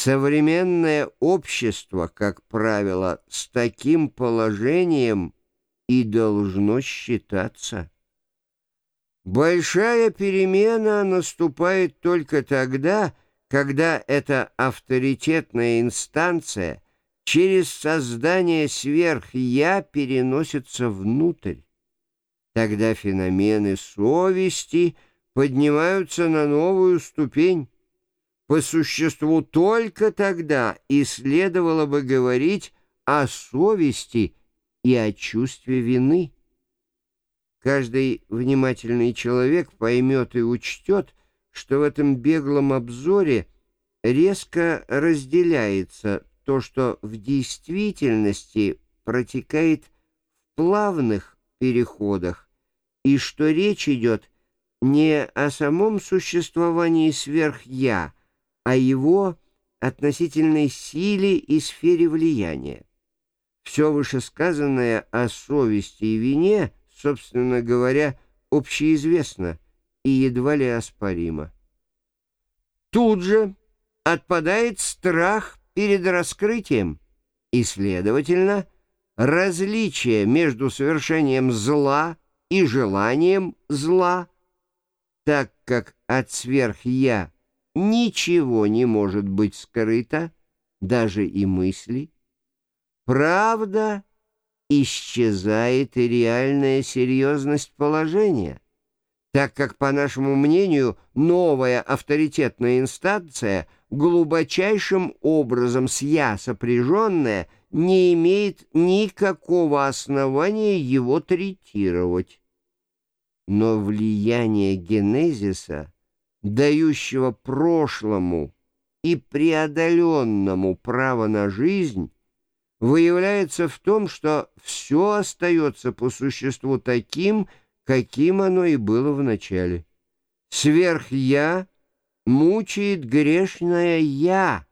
Современное общество, как правило, с таким положением и должно считаться. Большая перемена наступает только тогда, когда эта авторитетная инстанция через создание сверх-я переносится внутрь. Тогда феномены совести поднимаются на новую ступень. По существу только тогда и следовало бы говорить о совести и о чувстве вины. Каждый внимательный человек поймет и учтет, что в этом беглом обзоре резко разделяется то, что в действительности протекает в плавных переходах, и что речь идет не о самом существовании сверх-я, а его относительной силе и сфере влияния. Все вышесказанное о совести и вине, собственно говоря, общеизвестно и едва ли оспоримо. Тут же отпадает страх перед раскрытием, и, следовательно, различие между совершением зла и желанием зла, так как от сверх-я ничего не может быть скрыто, даже и мысли, Правда, исчезает и реальная серьезность положения, так как, по нашему мнению, новая авторитетная инстанция, глубочайшим образом с «я» сопряженная, не имеет никакого основания его третировать. Но влияние генезиса, дающего прошлому и преодоленному право на жизнь, выявляется в том, что все остается по существу таким, каким оно и было в начале. Сверх-я мучает грешное «я»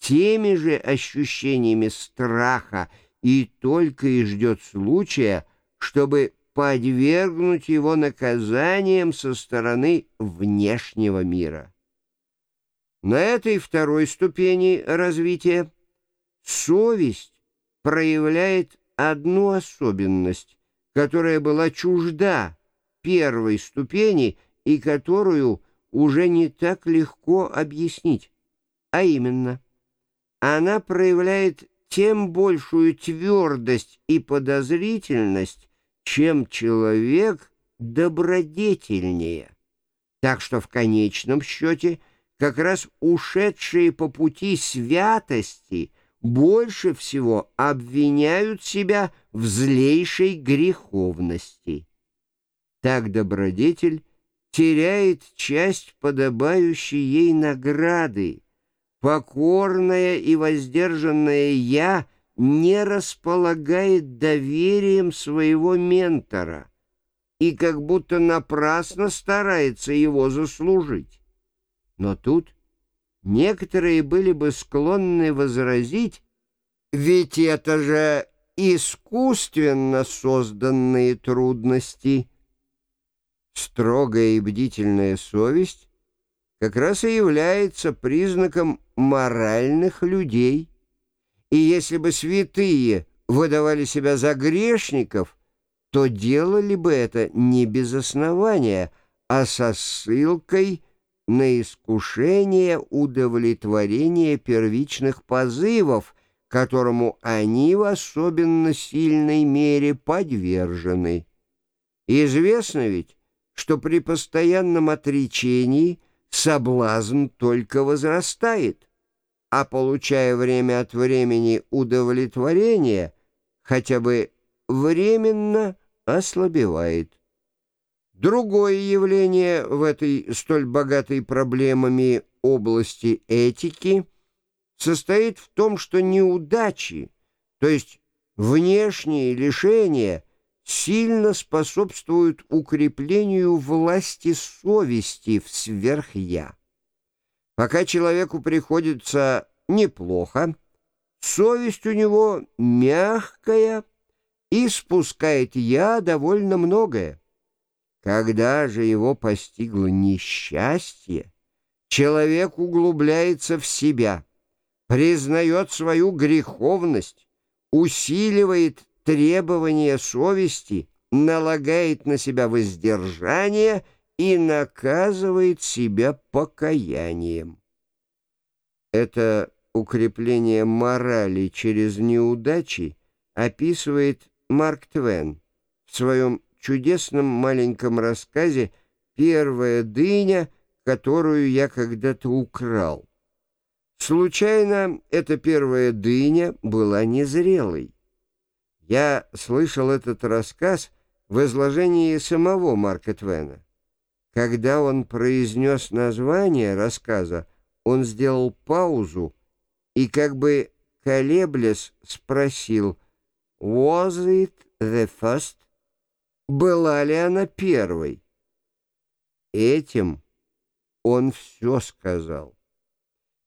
теми же ощущениями страха и только и ждет случая, чтобы подвергнуть его наказанием со стороны внешнего мира. На этой второй ступени развития Совесть проявляет одну особенность, которая была чужда первой ступени и которую уже не так легко объяснить, а именно, она проявляет тем большую твердость и подозрительность, чем человек добродетельнее. Так что в конечном счете как раз ушедшие по пути святости – больше всего обвиняют себя в злейшей греховности. Так добродетель теряет часть подобающей ей награды. Покорное и воздержанное «я» не располагает доверием своего ментора и как будто напрасно старается его заслужить. Но тут некоторые были бы склонны возразить, ведь это же искусственно созданные трудности. Строгая и бдительная совесть как раз и является признаком моральных людей. И если бы святые выдавали себя за грешников, то делали бы это не без основания, а со ссылкой на искушение удовлетворения первичных позывов, которому они в особенно сильной мере подвержены. Известно ведь, что при постоянном отречении соблазн только возрастает, а получая время от времени удовлетворение, хотя бы временно ослабевает. Другое явление в этой столь богатой проблемами области этики состоит в том, что неудачи, то есть внешние лишения, сильно способствуют укреплению власти совести в сверх-я. Пока человеку приходится неплохо, совесть у него мягкая и спускает «я» довольно многое. Когда же его постигло несчастье, человек углубляется в себя, признает свою греховность, усиливает требования совести, налагает на себя воздержание и наказывает себя покаянием. Это укрепление морали через неудачи описывает Марк Твен в своем чудесном маленьком рассказе «Первая дыня», которую я когда-то украл. Случайно эта первая дыня была незрелой. Я слышал этот рассказ в изложении самого Марка Твена. Когда он произнес название рассказа, он сделал паузу и, как бы колеблясь, спросил «Was it the first?» Была ли она первой? Этим он все сказал.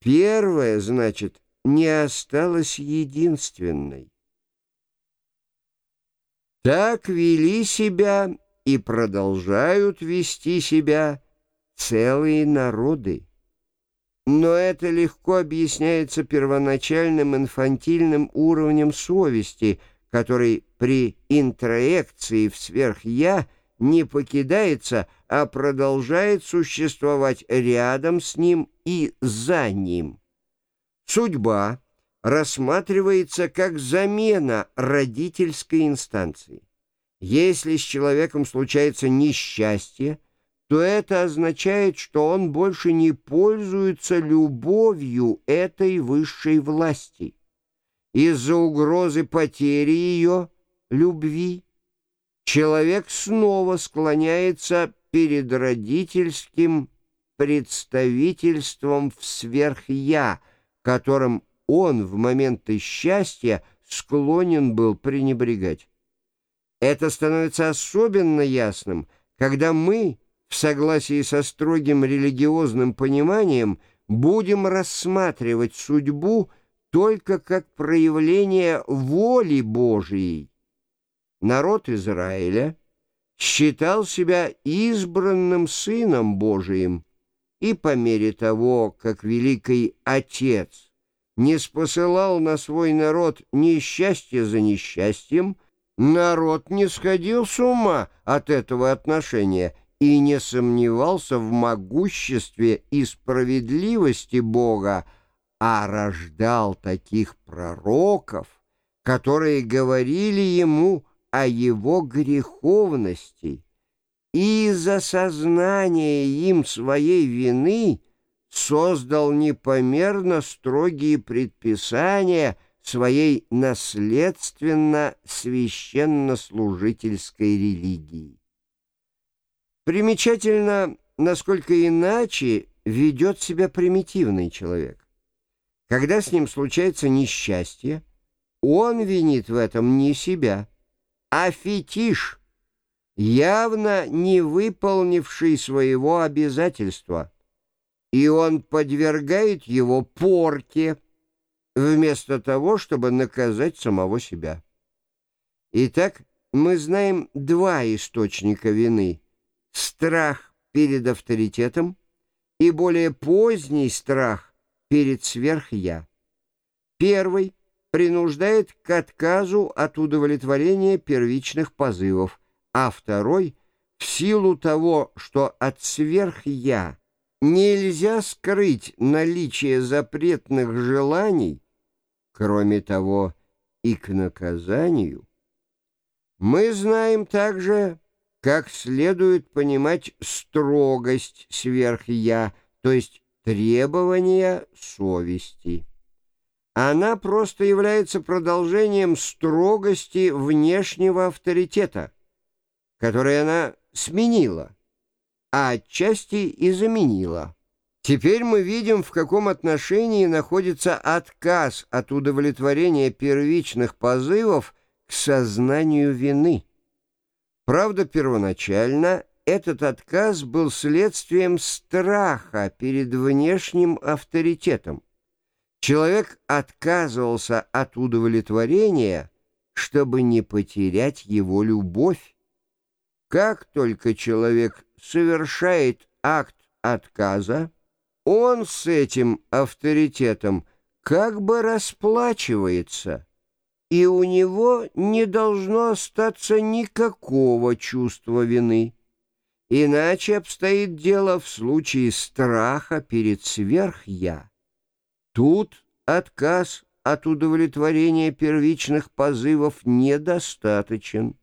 Первая, значит, не осталась единственной. Так вели себя и продолжают вести себя целые народы. Но это легко объясняется первоначальным инфантильным уровнем совести, который при интроекции в сверх-я не покидается, а продолжает существовать рядом с ним и за ним. Судьба рассматривается как замена родительской инстанции. Если с человеком случается несчастье, то это означает, что он больше не пользуется любовью этой высшей власти. Из-за угрозы потери ее, любви, человек снова склоняется перед родительским представительством в сверх-я, которым он в моменты счастья склонен был пренебрегать. Это становится особенно ясным, когда мы в согласии со строгим религиозным пониманием, будем рассматривать судьбу только как проявление воли Божией. Народ Израиля считал себя избранным сыном Божиим, и по мере того, как Великий Отец не спосылал на свой народ несчастье за несчастьем, народ не сходил с ума от этого отношения – и не сомневался в могуществе и справедливости Бога, а рождал таких пророков, которые говорили ему о его греховности, и из-за сознания им своей вины создал непомерно строгие предписания своей наследственно-священнослужительской религии. Примечательно, насколько иначе ведет себя примитивный человек. Когда с ним случается несчастье, он винит в этом не себя, а фетиш, явно не выполнивший своего обязательства, и он подвергает его порке, вместо того, чтобы наказать самого себя. Итак, мы знаем два источника вины — страх перед авторитетом и более поздний страх перед сверх-я. Первый принуждает к отказу от удовлетворения первичных позывов, а второй — в силу того, что от сверх-я нельзя скрыть наличие запретных желаний, кроме того и к наказанию, мы знаем также как следует понимать строгость сверх-я, то есть требования совести. Она просто является продолжением строгости внешнего авторитета, который она сменила, а отчасти и заменила. Теперь мы видим, в каком отношении находится отказ от удовлетворения первичных позывов к сознанию вины. Правда, первоначально этот отказ был следствием страха перед внешним авторитетом. Человек отказывался от удовлетворения, чтобы не потерять его любовь. Как только человек совершает акт отказа, он с этим авторитетом как бы расплачивается, и у него не должно остаться никакого чувства вины. Иначе обстоит дело в случае страха перед сверх-я. Тут отказ от удовлетворения первичных позывов недостаточен.